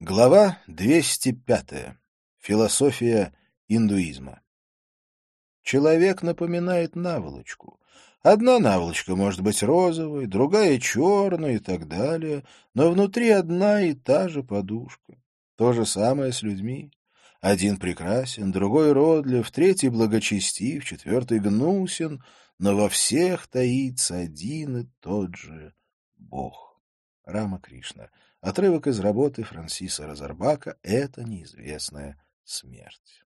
Глава 205. Философия индуизма. Человек напоминает наволочку. Одна наволочка может быть розовой, другая черной и так далее, но внутри одна и та же подушка. То же самое с людьми. Один прекрасен, другой родлив, третий благочестив, четвертый гнусен, но во всех таится один и тот же Бог. Рама Кришна. Отрывок из работы Франсиса Розарбака «Это неизвестная смерть».